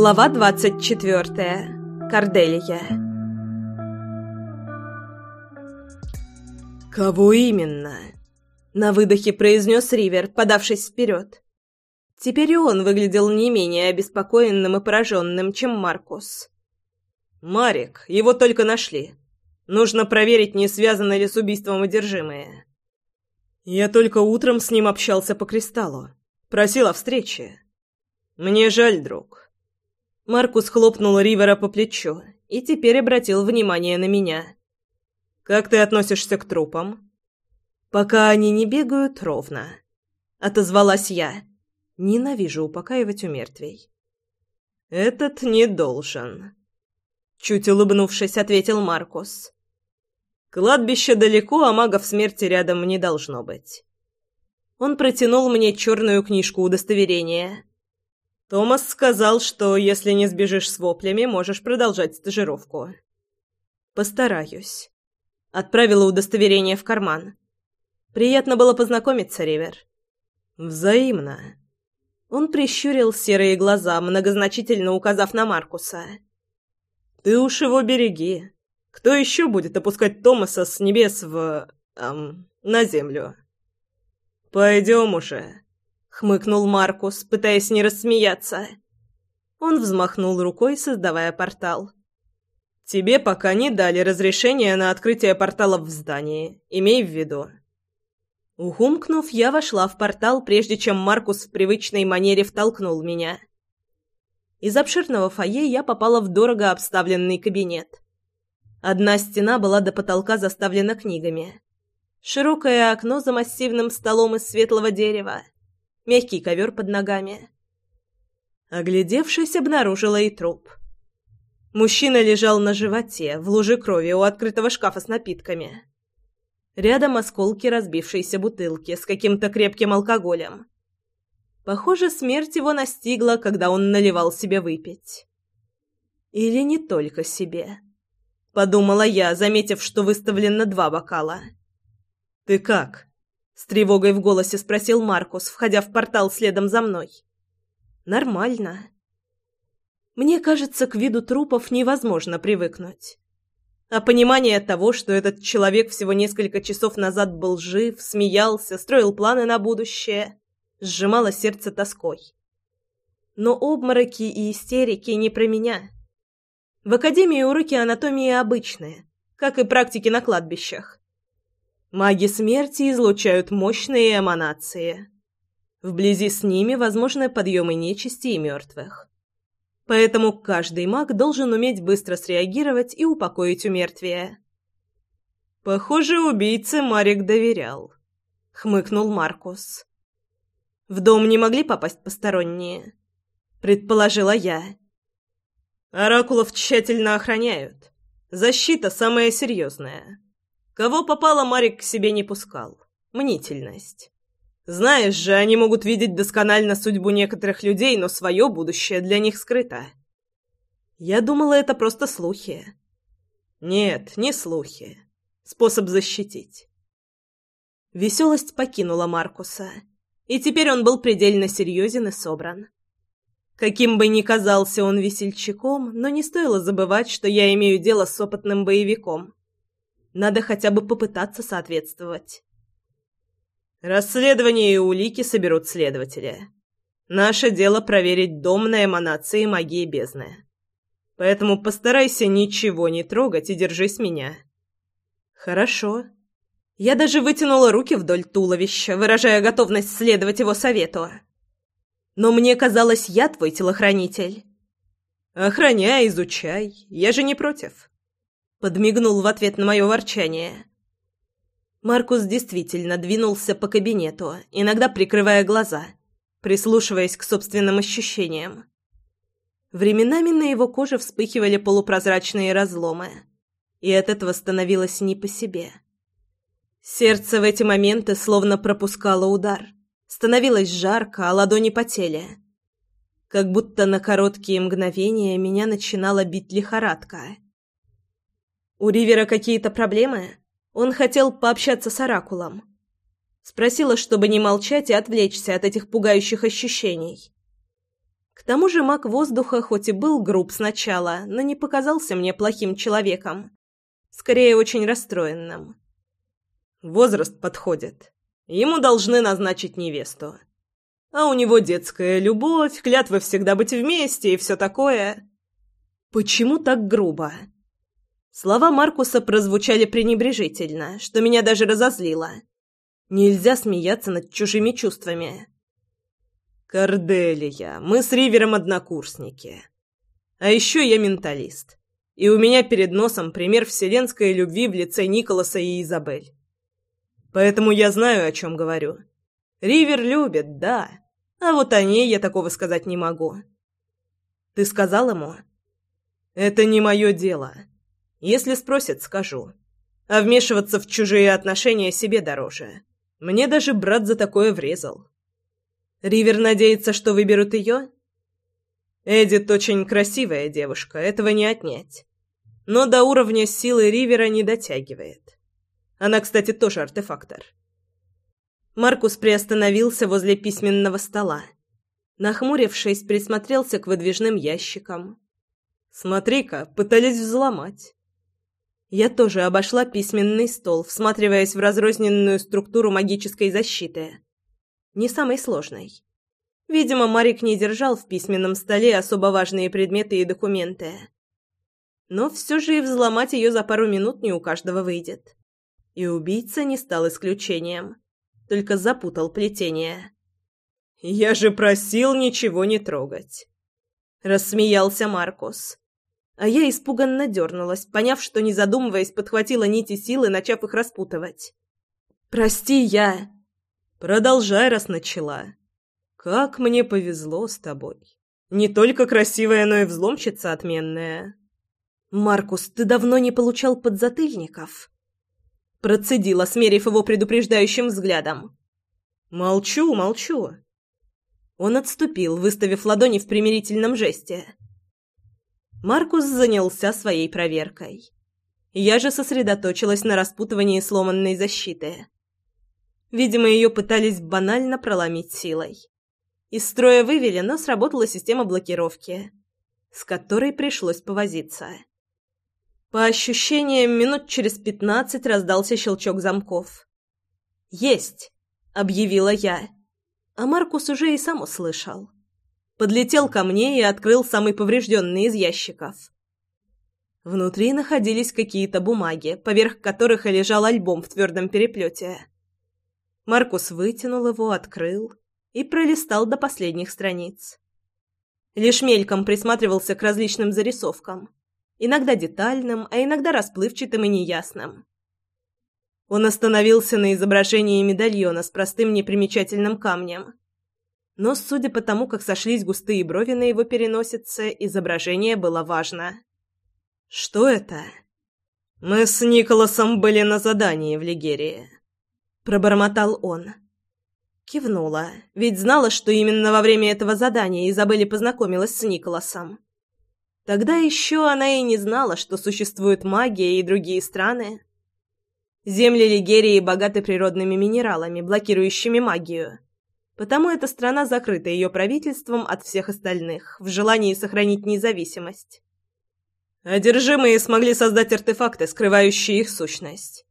Глава двадцать четвертая. Корделия. «Кого именно?» — на выдохе произнес Ривер, подавшись вперед. Теперь и он выглядел не менее обеспокоенным и пораженным, чем Маркус. «Марик, его только нашли. Нужно проверить, не связано ли с убийством одержимые. Я только утром с ним общался по кристаллу. Просил о встрече. Мне жаль, друг. Маркус хлопнул Ривера по плечу и теперь обратил внимание на меня. «Как ты относишься к трупам?» «Пока они не бегают ровно», — отозвалась я. «Ненавижу упокаивать у мертвей». «Этот не должен», — чуть улыбнувшись, ответил Маркус. «Кладбище далеко, а магов смерти рядом не должно быть». Он протянул мне черную книжку удостоверения. Томас сказал, что если не сбежишь с воплями, можешь продолжать стажировку. Постараюсь. Отправила удостоверение в карман. Приятно было познакомиться, Ривер. Взаимно. Он прищурил серые глаза, многозначительно указав на Маркуса. Ты уж его береги. Кто еще будет опускать Томаса с небес в... Эм, на землю? Пойдем уже хмыкнул Маркус, пытаясь не рассмеяться. Он взмахнул рукой, создавая портал. «Тебе пока не дали разрешения на открытие порталов в здании. Имей в виду». Ухумкнув, я вошла в портал, прежде чем Маркус в привычной манере втолкнул меня. Из обширного фойе я попала в дорого обставленный кабинет. Одна стена была до потолка заставлена книгами. Широкое окно за массивным столом из светлого дерева — мягкий ковер под ногами. Оглядевшись, обнаружила и труп. Мужчина лежал на животе, в луже крови у открытого шкафа с напитками. Рядом осколки разбившейся бутылки с каким-то крепким алкоголем. Похоже, смерть его настигла, когда он наливал себе выпить. Или не только себе. Подумала я, заметив, что выставлено два бокала. «Ты как?» С тревогой в голосе спросил Маркус, входя в портал следом за мной. «Нормально». Мне кажется, к виду трупов невозможно привыкнуть. А понимание того, что этот человек всего несколько часов назад был жив, смеялся, строил планы на будущее, сжимало сердце тоской. Но обмороки и истерики не про меня. В академии уроки анатомии обычные, как и практики на кладбищах. Маги смерти излучают мощные эманации. Вблизи с ними возможны подъемы нечисти и мертвых. Поэтому каждый маг должен уметь быстро среагировать и упокоить умертвие. «Похоже, убийце Марик доверял», — хмыкнул Маркус. «В дом не могли попасть посторонние?» — предположила я. «Оракулов тщательно охраняют. Защита самая серьезная». Кого попало, Марик к себе не пускал. Мнительность. Знаешь же, они могут видеть досконально судьбу некоторых людей, но свое будущее для них скрыто. Я думала, это просто слухи. Нет, не слухи. Способ защитить. Веселость покинула Маркуса, и теперь он был предельно серьезен и собран. Каким бы ни казался он весельчаком, но не стоило забывать, что я имею дело с опытным боевиком. Надо хотя бы попытаться соответствовать. Расследование и улики соберут следователи. Наше дело проверить дом на эманации магии бездны. Поэтому постарайся ничего не трогать и держись меня. Хорошо. Я даже вытянула руки вдоль туловища, выражая готовность следовать его совету. Но мне казалось, я твой телохранитель. Охраняй, изучай. Я же не против. Подмигнул в ответ на мое ворчание. Маркус действительно двинулся по кабинету, иногда прикрывая глаза, прислушиваясь к собственным ощущениям. Временами на его коже вспыхивали полупрозрачные разломы, и от этого становилось не по себе. Сердце в эти моменты словно пропускало удар. Становилось жарко, а ладони потели. Как будто на короткие мгновения меня начинала бить лихорадка — «У Ривера какие-то проблемы? Он хотел пообщаться с Оракулом». Спросила, чтобы не молчать и отвлечься от этих пугающих ощущений. К тому же маг воздуха хоть и был груб сначала, но не показался мне плохим человеком. Скорее, очень расстроенным. Возраст подходит. Ему должны назначить невесту. А у него детская любовь, клятвы всегда быть вместе и все такое. Почему так грубо? Слова Маркуса прозвучали пренебрежительно, что меня даже разозлило. Нельзя смеяться над чужими чувствами. «Корделия, мы с Ривером однокурсники. А еще я менталист. И у меня перед носом пример вселенской любви в лице Николаса и Изабель. Поэтому я знаю, о чем говорю. Ривер любит, да. А вот о ней я такого сказать не могу. Ты сказал ему? Это не мое дело. Если спросят, скажу. А вмешиваться в чужие отношения себе дороже. Мне даже брат за такое врезал. Ривер надеется, что выберут ее? Эдит очень красивая девушка, этого не отнять. Но до уровня силы Ривера не дотягивает. Она, кстати, тоже артефактор. Маркус приостановился возле письменного стола. Нахмурившись, присмотрелся к выдвижным ящикам. «Смотри-ка, пытались взломать». Я тоже обошла письменный стол, всматриваясь в разрозненную структуру магической защиты. Не самой сложной. Видимо, Марик не держал в письменном столе особо важные предметы и документы. Но все же и взломать ее за пару минут не у каждого выйдет. И убийца не стал исключением. Только запутал плетение. «Я же просил ничего не трогать!» Рассмеялся Маркус. А я испуганно дернулась, поняв, что, не задумываясь, подхватила нити силы, начав их распутывать. «Прости, я...» «Продолжай, раз начала. Как мне повезло с тобой. Не только красивая, но и взломщица отменная». «Маркус, ты давно не получал подзатыльников?» Процедила, смерив его предупреждающим взглядом. «Молчу, молчу». Он отступил, выставив ладони в примирительном жесте. Маркус занялся своей проверкой. Я же сосредоточилась на распутывании сломанной защиты. Видимо, ее пытались банально проломить силой. Из строя вывели, но сработала система блокировки, с которой пришлось повозиться. По ощущениям, минут через пятнадцать раздался щелчок замков. «Есть!» — объявила я. А Маркус уже и сам услышал подлетел ко мне и открыл самый поврежденный из ящиков. Внутри находились какие-то бумаги, поверх которых и лежал альбом в твердом переплете. Маркус вытянул его, открыл и пролистал до последних страниц. Лишь мельком присматривался к различным зарисовкам, иногда детальным, а иногда расплывчатым и неясным. Он остановился на изображении медальона с простым непримечательным камнем – но, судя по тому, как сошлись густые брови на его переносице, изображение было важно. «Что это?» «Мы с Николасом были на задании в Лигерии», — пробормотал он. Кивнула, ведь знала, что именно во время этого задания Изабелли познакомилась с Николасом. Тогда еще она и не знала, что существует магия и другие страны. Земли Лигерии богаты природными минералами, блокирующими магию. Потому эта страна закрыта ее правительством от всех остальных, в желании сохранить независимость. Одержимые смогли создать артефакты, скрывающие их сущность.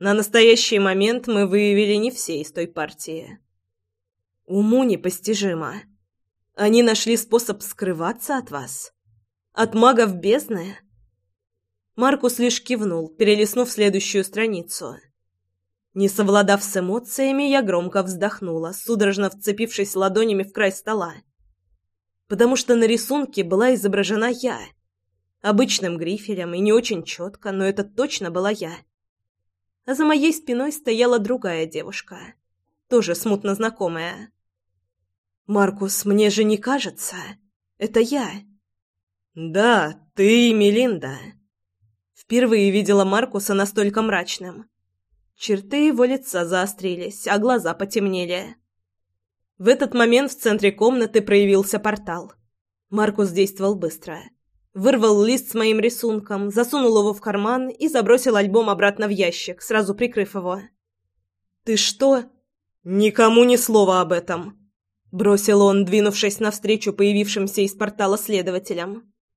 На настоящий момент мы выявили не все из той партии. Уму непостижимо. Они нашли способ скрываться от вас? От магов бездны? Маркус лишь кивнул, перелистнув следующую страницу – не совладав с эмоциями, я громко вздохнула, судорожно вцепившись ладонями в край стола. Потому что на рисунке была изображена я. Обычным грифелем и не очень четко, но это точно была я. А за моей спиной стояла другая девушка, тоже смутно знакомая. «Маркус, мне же не кажется. Это я». «Да, ты Мелинда». Впервые видела Маркуса настолько мрачным. Черты его лица заострились, а глаза потемнели. В этот момент в центре комнаты проявился портал. Маркус действовал быстро. Вырвал лист с моим рисунком, засунул его в карман и забросил альбом обратно в ящик, сразу прикрыв его. «Ты что?» «Никому ни слова об этом!» Бросил он, двинувшись навстречу появившимся из портала следователям.